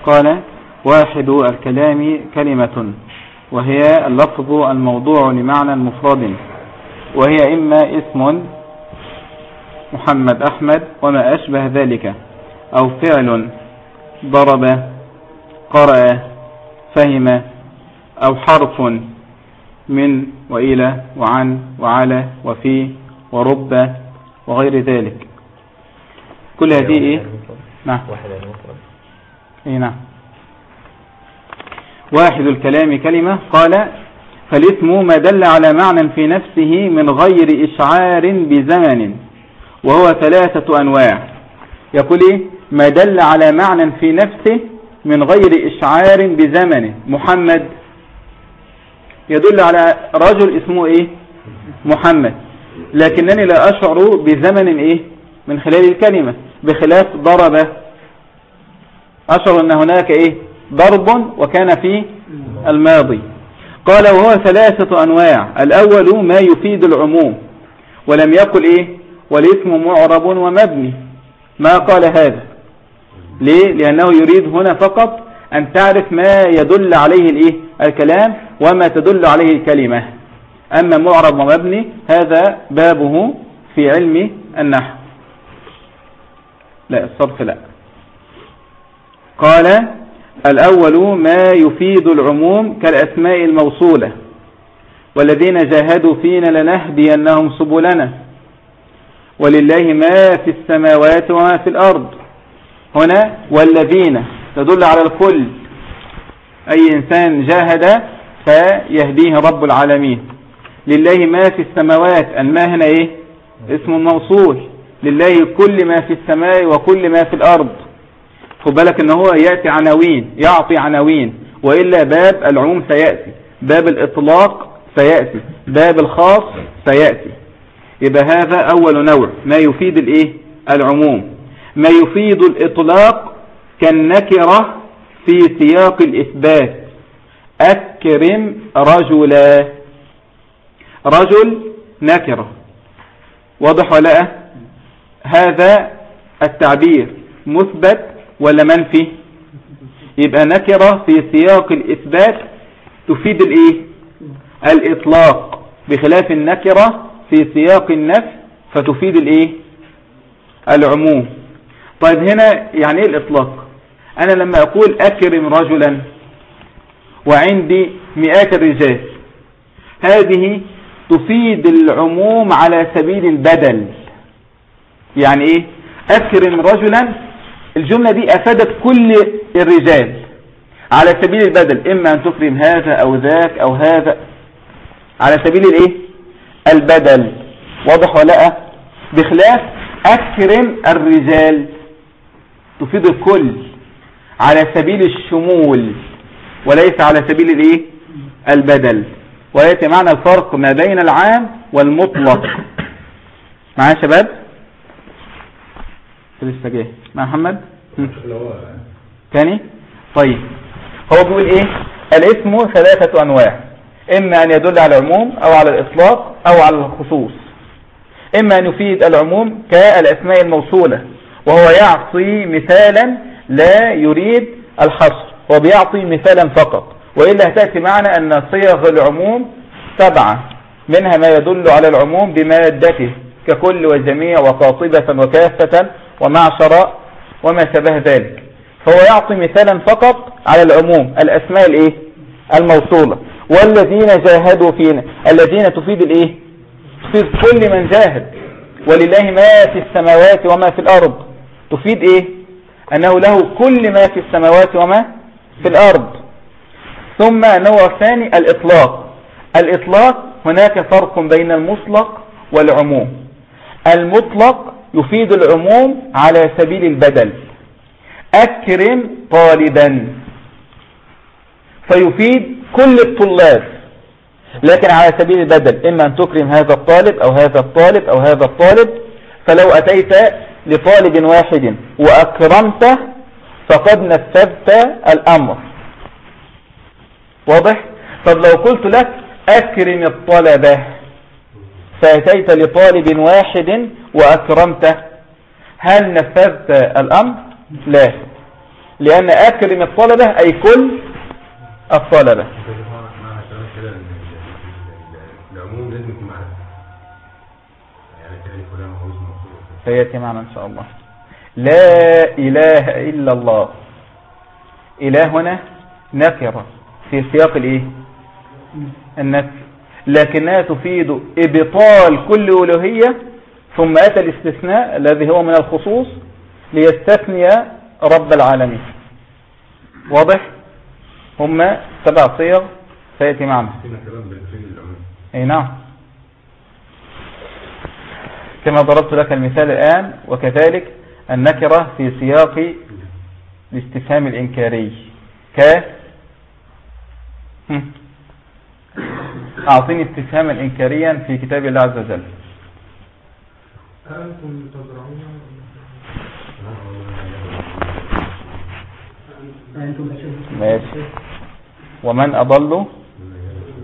Speaker 1: قال واحد الكلام كلمة وهي اللفظ الموضوع لمعنى مفرد وهي إما اسم محمد أحمد وما أشبه ذلك أو فعل ضرب قرأ فهم أو حرف من وإلى وعن وعلى وفي ورب وغير ذلك. كل هذه إيه؟ نعم.
Speaker 2: واحد المفرد.
Speaker 1: نعم. واحد الكلام كلمة قال فالاسم ما دل على معنى في نفسه من غير إشعار بزمن وهو ثلاثة أنواع. يقول إيه؟ ما دل على معنى في نفسه من غير إشعار بزمن. محمد. يدل على رجل اسمه إيه؟ محمد. لكنني لا أشعر بزمن إيه؟ من خلال الكلمة بخلاف ضرب أشعر أن هناك إيه؟ ضرب وكان في الماضي. قال وهو ثلاثة أنواع. الأول ما يفيد العموم ولم يقل إيه؟ والاسم معرب ومبني. ما قال هذا؟ ليه؟ لأنه يريد هنا فقط أن تعرف ما يدل عليه الإيه؟ الكلام وما تدل عليه الكلمة. أما معرب ومبني هذا بابه في علم النحو. لا الصرف لا. قال الأول ما يفيد العموم كالأسماء الموصولة والذين جاهدوا فينا لنهدينهم سبلنا. ولله ما في السماوات وما في الأرض. هنا والذين تدل على الكل. أي إنسان جاهد فيهديه رب العالمين. لله ما في السماوات أن هنا إيه؟ اسم موصول. لله كل ما في السماء وكل ما في الأرض. خد بالك إن هو يأتي عناوين يعطي عناوين وإلا باب العموم سيأتي باب الإطلاق سيأتي باب الخاص سيأتي. يبقى هذا أول نوع ما يفيد الإيه؟ العموم. ما يفيد الإطلاق كالنكرة في سياق الإثبات. أكرم رجلا. رجل نكرة. واضح ولا هذا التعبير مثبت ولا منفي؟ يبقى نكرة في سياق الإثبات تفيد الإيه؟ الإطلاق. بخلاف النكرة في سياق النفي فتفيد الإيه؟ العموم. طيب هنا يعني إيه الإطلاق؟ أنا لما أقول أكرم رجلا وعندي مئات الرجال هذه تفيد العموم على سبيل البدل. يعني إيه؟ أكرم رجلا الجملة دي أفادت كل الرجال. على سبيل البدل إما أن تكرم هذا أو ذاك أو هذا. على سبيل الإيه؟ البدل. واضح ولا بخلاف أكرم الرجال. تفيد الكل. على سبيل الشمول. وليس على سبيل الإيه؟ البدل. ويأتي معنى الفرق ما بين العام والمطلق. معايا يا شباب؟ لسه جاي. مع محمد؟ تاني؟ طيب. هو بيقول إيه؟ الاسم ثلاثة أنواع. إما أن يدل على العموم أو على الإطلاق أو على الخصوص. إما أن يفيد العموم كالأسماء الموصولة. وهو يعطي مثالا لا يريد الحصر هو بيعطي مثالا فقط. وإلا هتأتي معنا أن صيغ العموم سبعة. منها ما يدل على العموم بمادته. ككل وجميع وقاطبة وكافة ومعشر وما شبه ذلك. فهو يعطي مثالا فقط على العموم الأسماء الإيه؟ الموصولة. والذين جاهدوا فينا الذين تفيد الإيه؟ تفيد كل من جاهد. ولله ما في السماوات وما في الأرض. تفيد إيه؟ أنه له كل ما في السماوات وما في الأرض. ثم النوع الثاني الإطلاق. الإطلاق هناك فرق بين المطلق والعموم. المطلق يفيد العموم على سبيل البدل. أكرم طالبا. فيفيد كل الطلاب. لكن على سبيل البدل إما أن تكرم هذا الطالب أو هذا الطالب أو هذا الطالب فلو أتيت لطالب واحد وأكرمته فقد نفذت الأمر. واضح؟ طب لو قلت لك أكرم الطلبة فأتيت لطالب واحد وأكرمته. هل نفذت الأمر؟ لا. لأن أكرم الطلبة أي كل الطلبة. سيأتي معنا إن شاء الله. لا إله إلا الله. إله هنا نكرة. في سياق الإيه؟ النفي لكنها تفيد إبطال كل ألوهية ثم أتى الاستثناء الذي هو من الخصوص ليستثني رب العالمين. واضح؟ هم سبع صيغ سيأتي معنا. أي نعم. كما ضربت لك المثال الآن وكذلك النكرة في سياق الاستفهام الإنكاري. ك. أعطيني استفهاما إنكاريا في كتاب الله عز وجل.
Speaker 4: أنتم تزرعون؟
Speaker 1: ماشي. ومن أضل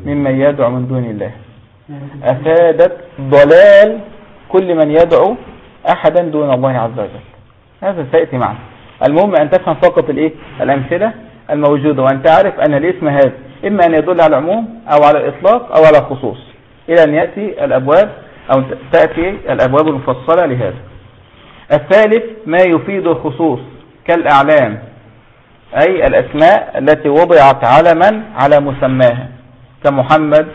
Speaker 1: ممن يدعو من دون الله. أفادت ضلال كل من يدعو أحدا دون الله عز وجل. هذا سيأتي معنا. المهم أن تفهم فقط الإيه؟ الأمثلة الموجودة وأن تعرف أن الاسم هذا إما أن يدل على العموم أو على الإطلاق أو على الخصوص. إلى أن يأتي الأبواب أو تأتي الأبواب المفصلة لهذا. الثالث ما يفيد الخصوص كالأعلام أي الأسماء التي وضعت علما على مسماها كمحمد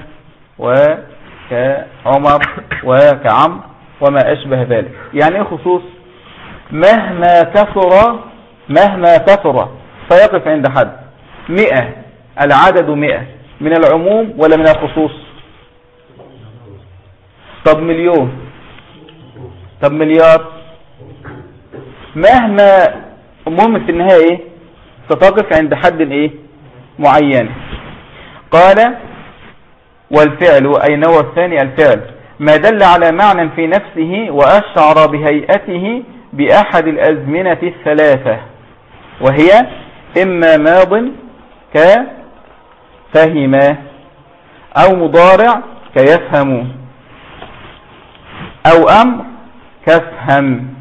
Speaker 1: وكعمر وكعم وما أشبه ذلك. يعني إيه خصوص؟ مهما كثر مهما كثر فيقف عند حد. مئة العدد مئة من العموم ولا من الخصوص؟ طب مليون. طب مليار. مهما المهم في النهاية إيه؟ ستقف عند حد إيه؟ معين. قال والفعل أي نوع الثاني؟ الفعل. ما دل على معنى في نفسه وأشعر بهيئته بأحد الأزمنة الثلاثة وهي إما ماض كفهم أو مضارع كيفهم. أو أمر كفهم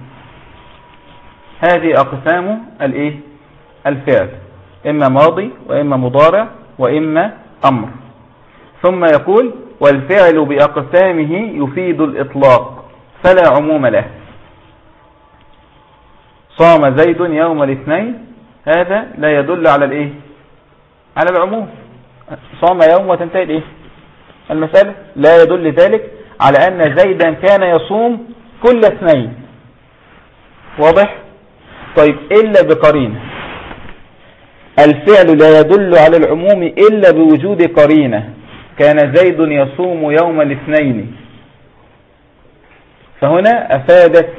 Speaker 1: هذه أقسام الإيه؟ الفعل. إما ماضي وإما مضارع وإما أمر. ثم يقول والفعل بأقسامه يفيد الإطلاق فلا عموم له. صام زيد يوم الاثنين هذا لا يدل على الإيه؟ على العموم. صام يوم وتنتهي الإيه؟ المسألة. لا يدل ذلك على أن زيدا كان يصوم كل اثنين. واضح؟ طيب إلا بقرينة. الفعل لا يدل على العموم إلا بوجود قرينة. كان زيد يصوم يوم الاثنين. فهنا أفادت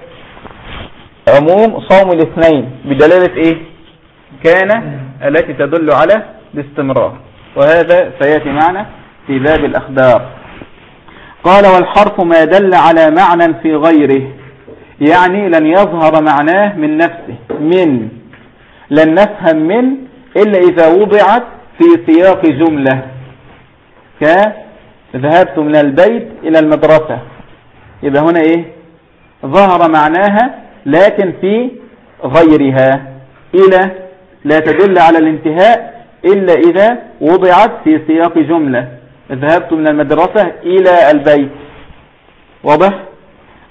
Speaker 1: عموم صوم الاثنين بدلالة إيه؟ كان التي تدل على الاستمرار. وهذا سيأتي معنا في باب الأخبار. قال والحرف ما دل على معنى في غيره يعني لن يظهر معناه من نفسه من لن نفهم من إلا إذا وضعت في سياق جملة كذهبت من البيت إلى المدرسة يبقى هنا إيه؟ ظهر معناها لكن في غيرها إلى لا تدل على الانتهاء إلا إذا وضعت في سياق جملة. ذهبت من المدرسة إلى البيت. واضح؟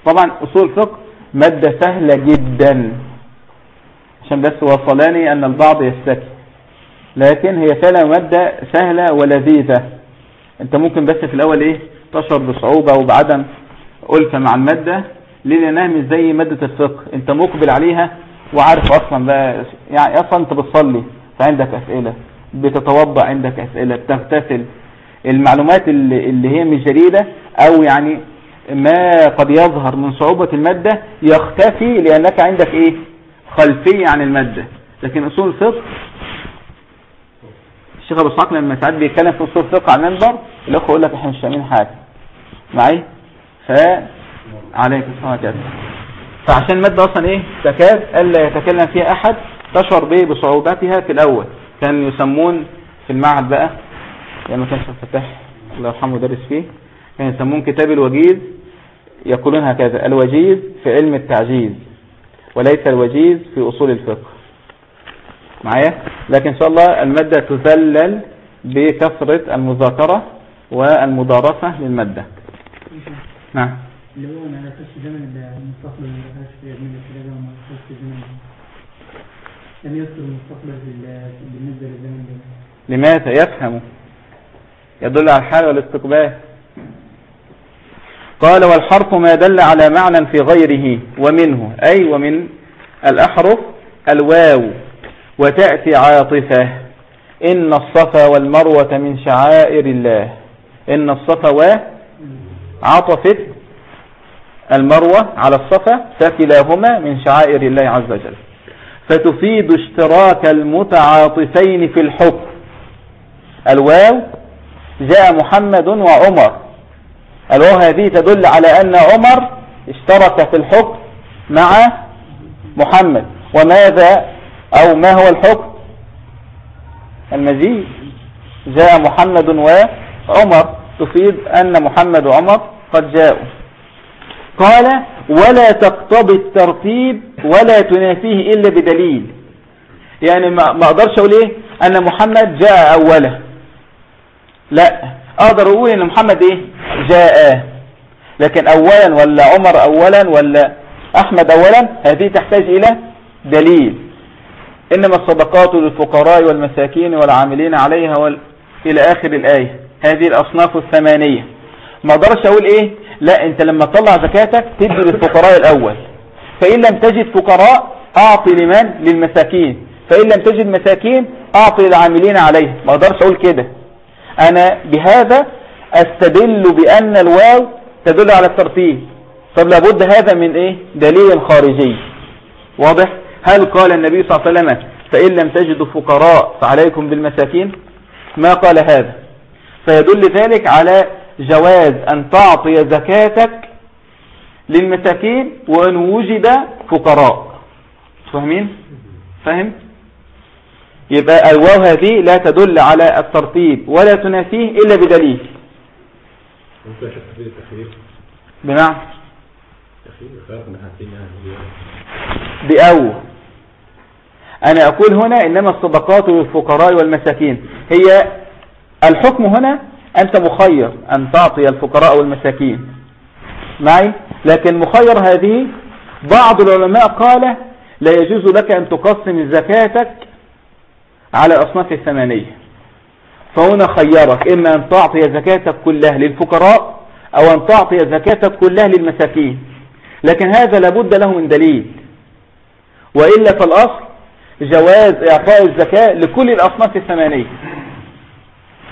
Speaker 1: طبعا أصول فقه مادة سهلة جدا. عشان بس وصلاني أن البعض يستكي لكن هي فعلا مادة سهلة ولذيذة. أنت ممكن بس في الأول إيه؟ تشعر بصعوبة وبعدم ألفة مع المادة ليه لأنها مش زي مادة الفقه. أنت مقبل عليها وعارف أصلا بقى يعني أصلا أنت بتصلي فعندك أسئلة بتتوضع عندك أسئلة بتغتسل المعلومات اللي, اللي هي مش جديدة أو يعني ما قد يظهر من صعوبة المادة يختفي لأنك عندك إيه؟ خلفية عن المادة. لكن أصول الفقه الشيخ أبو إسحاق لما ساعات بيتكلم في أصول الفقه على المنبر الاخوه يقول لك إحنا مش فاهمين حاجة. معي؟ ف عليك السلام فعشان المادة أصلا إيه؟ تكاد ألا يتكلم فيها أحد تشعر به بصعوبتها في الأول. كان يسمون في المعهد بقى يعني ما كانش الفتاح الله يرحمه درس فيه كان يسمون كتاب الوجيز يقولون هكذا الوجيز في علم التعجيز وليس الوجيز في أصول الفقه. معايا؟ لكن إن شاء الله المادة تذلل بكثرة المذاكرة والمدارسة للمادة. نعم.
Speaker 5: اللي هو ما نفسش زمن المستقبل ما نفسش من الكلام وما نفسش زمن لم يذكر المستقبل بال- بالنسبة للزمن
Speaker 1: لماذا يفهم؟ يدل على الحال والاستقبال. قال والحرف ما دل على معنى في غيره ومنه أي ومن الأحرف الواو وتأتي عاطفة إن الصفا والمروة من شعائر الله. إن الصفا وعطفت المروة على الصفا فكلاهما من شعائر الله عز وجل. فتفيد اشتراك المتعاطفين في الحكم. الواو جاء محمد وعمر. الواو هذه تدل على أن عمر اشترك في الحكم مع محمد. وماذا؟ أو ما هو الحكم؟ المزيد. جاء محمد وعمر. تفيد أن محمد وعمر قد جاءوا. قال ولا تقتضي الترتيب ولا تنافيه إلا بدليل. يعني ما أقدرش أقول إيه؟ أن محمد جاء اولا لا. أقدر أقول إن محمد إيه؟ جاء. لكن اولا ولا عمر اولا ولا أحمد اولا هذه تحتاج إلى دليل. إنما الصدقات للفقراء والمساكين والعاملين عليها وال... إلى آخر الآية. هذه الأصناف الثمانية. ما أقدرش أقول إيه؟ لا أنت لما تطلع زكاتك تدي للفقراء الأول. فإن لم تجد فقراء أعطي لمن؟ للمساكين. فإن لم تجد مساكين أعطي للعاملين عليه ما أقدرش أقول كده. أنا بهذا أستدل بأن الواو تدل على الترتيب. طب لابد هذا من إيه؟ دليل خارجي. واضح؟ هل قال النبي صلى الله عليه وسلم فإن لم تجدوا فقراء فعليكم بالمساكين؟ ما قال هذا. فيدل ذلك على جواز أن تعطي زكاتك للمساكين وأن وجد فقراء. فاهمين؟ فاهم؟ يبقى الواو هذه لا تدل على الترتيب ولا تنافيه إلا بدليل. بمعنى؟ بأو. أنا أقول هنا إنما الصدقات للفقراء والمساكين. هي الحكم هنا أنت مخير أن تعطي الفقراء والمساكين. معي؟ لكن مخير هذه بعض العلماء قال لا يجوز لك أن تقسم زكاتك على أصناف الثمانية. فهنا خيرك إما أن تعطي زكاتك كلها للفقراء أو أن تعطي زكاتك كلها للمساكين لكن هذا لابد له من دليل. وإلا فالأصل جواز إعطاء الزكاة لكل الأصناف الثمانية.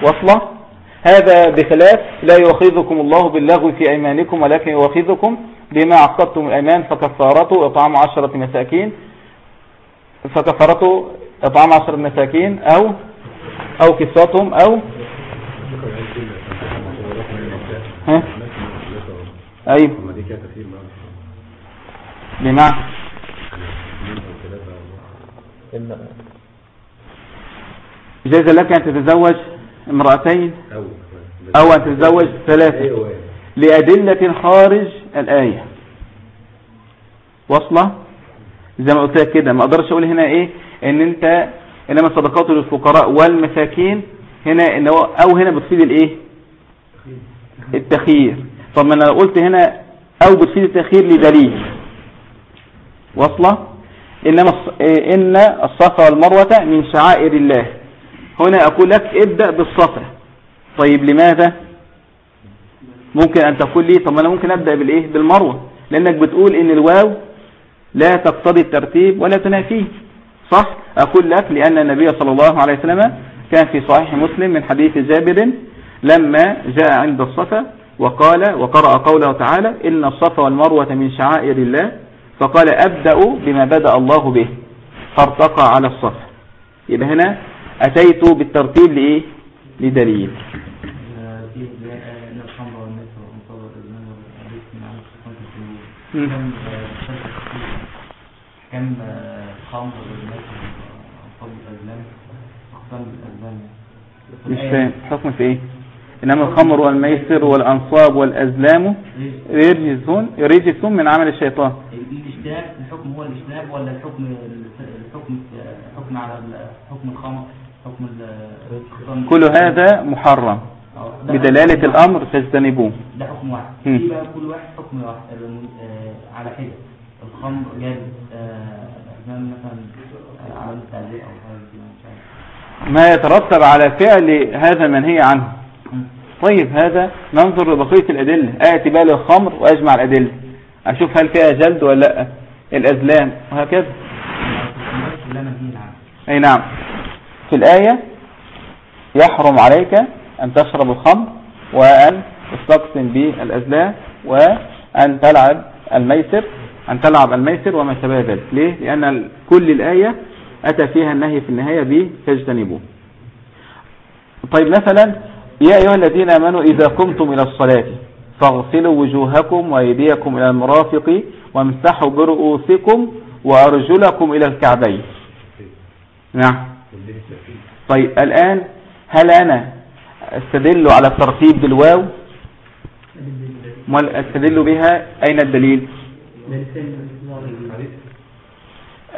Speaker 1: وصلة؟ هذا بخلاف لا يؤخذكم الله باللغو في أيمانكم ولكن يؤخذكم بما عقدتم الأيمان فكفارته إطعام عشرة مساكين فكفارته إطعام عشرة مساكين أو أو كسوتهم أو ها؟
Speaker 3: بقى
Speaker 1: بمعنى جاز لك أن تتزوج امرأتين
Speaker 3: أو
Speaker 1: أن تتزوج ثلاثة. لأدلة خارج الآية. واصلة؟ زي ما قلت لك كده. ما أقدرش أقول هنا إيه؟ إن أنت إنما الصدقات للفقراء والمساكين هنا إن هو أو هنا بتفيد الإيه؟ التخيير. طب ما أنا لو قلت هنا أو بتفيد التخيير لدليل. واصلة؟ إنما إيه، إن الصفا والمروة من شعائر الله. هنا أقول لك ابدأ بالصفا. طيب لماذا؟ ممكن أن تقول لي طب ما أنا ممكن أبدأ بالإيه؟ بالمروة. لأنك بتقول إن الواو لا تقتضي الترتيب ولا تنافيه. صح؟ أقول لك لأن النبي صلى الله عليه وسلم كان في صحيح مسلم من حديث جابر لما جاء عند الصفا وقال وقرأ قوله تعالى إن الصفا والمروة من شعائر الله. فقال أبدأ بما بدأ الله به. فارتقى على الصفا. يبقى هنا أتيت بالترتيب لإيه؟ لدليل.
Speaker 2: كم خمر
Speaker 1: مش فاهم. حكم في إيه؟ إنما الخمر والميسر والأنصاب والأزلام رجسون رجسون من عمل الشيطان.
Speaker 2: الاشتراك الحكم هو الاشتراك ولا الحكم الحكم حكم على حكم الخمر حكم
Speaker 1: كل هذا محرم. بدلالة الأمر تجتنبوه.
Speaker 2: ده حكم واحد. في بقى كل واحد حكم واحد. آه، على حدة. الخمر جاب أزمان مثلا
Speaker 1: ما يترتب على فعل هذا المنهي عنه. طيب هذا ننظر لبقية الأدلة. آتي بقى للخمر وأجمع الأدلة. أشوف هل فيها جلد ولا لأ. الأزلام وهكذا. أي نعم. في الآية يحرم عليك أن تشرب الخمر وأن تستقسم بالأزلام وأن تلعب الميسر أن تلعب الميسر وما شابه ذلك. ليه؟ لأن كل الآية أتى فيها النهي في النهاية به فاجتنبوه. طيب مثلا يا أيها الذين آمنوا إذا قمتم إلى الصلاة فاغسلوا وجوهكم وأيديكم إلى المرافق وامسحوا برؤوسكم وأرجلكم إلى الكعبين. نعم. طيب الآن هل أنا أستدل على الترتيب بالواو؟ أستدل بها؟ أين الدليل؟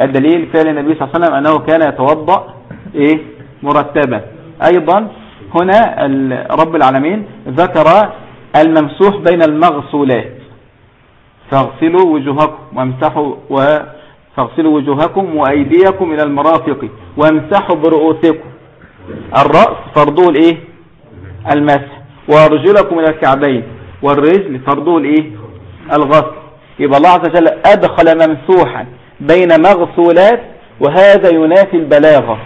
Speaker 1: الدليل فعل النبي صلى الله عليه وسلم أنه كان يتوضأ إيه؟ مرتبا. أيضا هنا رب العالمين ذكر الممسوح بين المغسولات. فاغسلوا وجوهكم وامسحوا و فاغسلوا وجوهكم وأيديكم إلى المرافق وامسحوا برؤوسكم. الرأس فرضه الإيه؟ المسح. وأرجلكم إلى الكعبين. والرجل فرضه الإيه؟ الغسل. يبقى الله عز وجل أدخل ممسوحا بين مغسولات وهذا ينافي البلاغة.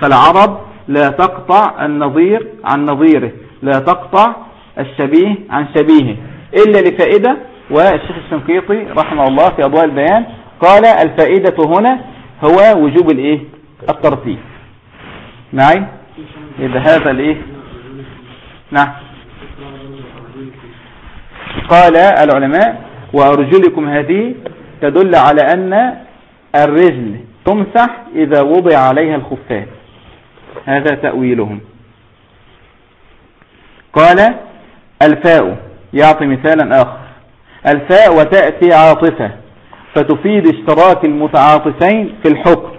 Speaker 1: فالعرب لا تقطع النظير عن نظيره لا تقطع الشبيه عن شبيهه إلا لفائدة والشيخ الشنقيطي رحمه الله في أضواء البيان قال الفائدة هنا هو وجوب الإيه؟ الترتيب. معي؟ يبقى هذا الإيه؟ نعم. قال العلماء وأرجلكم هذه تدل على أن الرجل تمسح إذا وضع عليها الخفان هذا تأويلهم. قال الفاء يعطي مثالا آخر. الفاء وتأتي عاطفة فتفيد اشتراك المتعاطفين في الحكم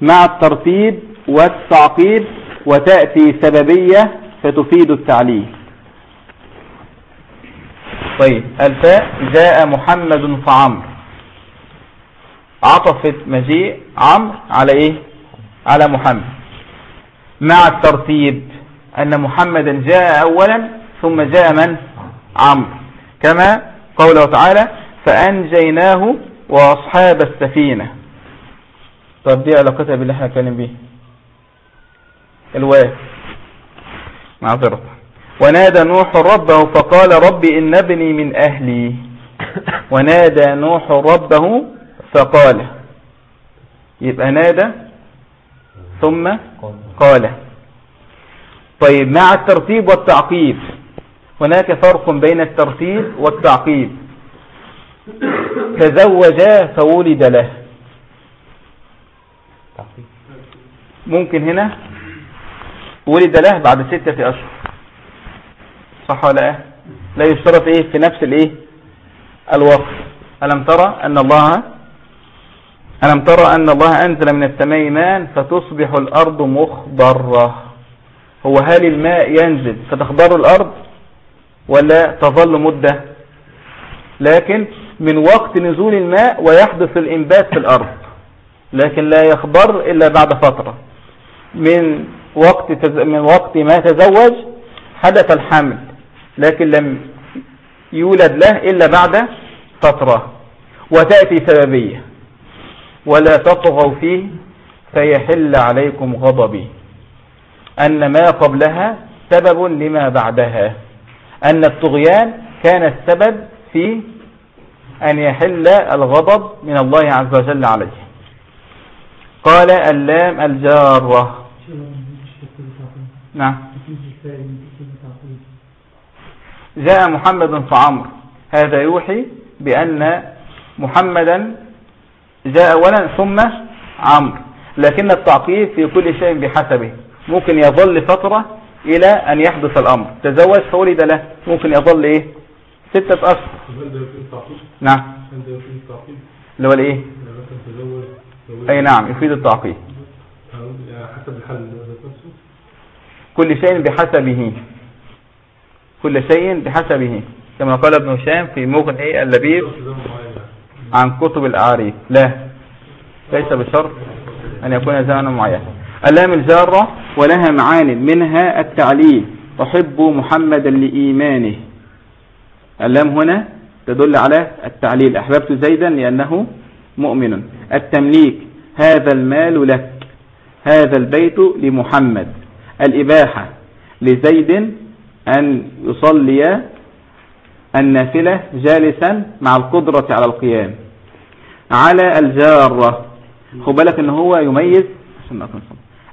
Speaker 1: مع الترتيب والتعقيب وتأتي سببية فتفيد التعليل. طيب. الفاء جاء محمد فعمر. عطفت مجيء عمرو على إيه؟ على محمد. مع الترتيب أن محمدا جاء اولا ثم جاء من؟ عمرو. كما قوله تعالى فأنجيناه وأصحاب السفينة. طب دي علاقتها باللي إحنا نتكلم بيه. الواو. معذرة ونادى نوح ربه فقال رب إن ابني من أهلي. ونادى نوح ربه فقال. يبقى نادى ثم قال. طيب مع الترتيب والتعقيب. هناك فرق بين الترتيب والتعقيب. تزوجا فولد له. ممكن هنا. ولد له بعد ستة أشهر. صح ولا إيه؟ لا يشترط إيه؟ في نفس الإيه؟ الوقت ألم ترى أن الله ألم ترى أن الله أنزل من السماء ماء فتصبح الأرض مخضرة. هو هل الماء ينزل فتخضر الأرض ولا تظل مدة؟ لكن من وقت نزول الماء ويحدث الإنبات في الأرض. لكن لا يخضر إلا بعد فترة. من وقت تز... من وقت ما تزوج حدث الحمل. لكن لم يولد له إلا بعد فترة وتأتي سببية. ولا تطغوا فيه فيحل عليكم غضبي. أن ما قبلها سبب لما بعدها. أن الطغيان كان السبب في أن يحل الغضب من الله عز وجل عليه. قال اللام الجارة. نعم. جاء محمد فعمر هذا يوحي بأن محمدا جاء أولا ثم عمرو. لكن التعقيب في كل شيء بحسبه. ممكن يظل فترة إلى أن يحدث الأمر. تزوج فولد له. ممكن يظل إيه؟ ستة أشهر.
Speaker 4: التعقيد؟
Speaker 1: نعم.
Speaker 4: التعقيد؟
Speaker 1: اللي هو الإيه؟ أي نعم يفيد التعقيب.
Speaker 4: يعني حسب الحل
Speaker 1: كل شيء بحسبه. كل شيء بحسبه كما قال ابن هشام في مغني اللبيب. عن كتب الأعاريف لا. ليس بشرط أن يكون زمنا معين. اللام الجارة ولها معان منها التعليل. أحب محمدا لإيمانه. اللام هنا تدل على التعليل. أحببت زيدا لأنه مؤمن. التمليك. هذا المال لك. هذا البيت لمحمد. الإباحة. لزيد أن يصلي النافلة جالسا مع القدرة على القيام. على الجارة. خد بالك ان هو يميز. عشان.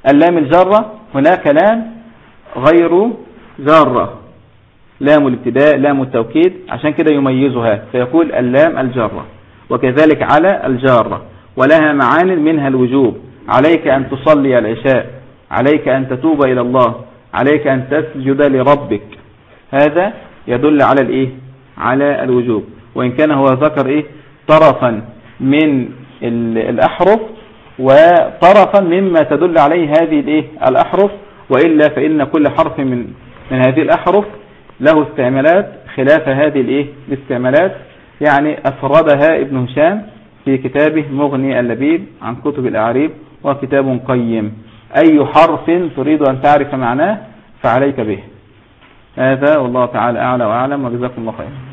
Speaker 1: اللام الجارة. هناك لام غير جارة. لام الابتداء لام التوكيد. عشان كده يميزها. فيقول اللام الجارة. وكذلك على الجارة. ولها معان منها الوجوب. عليك أن تصلي العشاء. عليك أن تتوب إلى الله. عليك أن تسجد لربك. هذا يدل على الإيه؟ على الوجوب. وإن كان هو ذكر إيه؟ طرفا من ال- الأحرف وطرفا مما تدل عليه هذه الإيه؟ الأحرف. وإلا فإن كل حرف من من هذه الأحرف له استعمالات خلاف هذه الإيه؟ الاستعمالات. يعني أفردها ابن هشام في كتابه مغني اللبيب عن كتب الأعريب وكتاب قيم. أي حرف تريد أن تعرف معناه فعليك به. هذا والله تعالى أعلى وأعلم وجزاكم الله خيرا.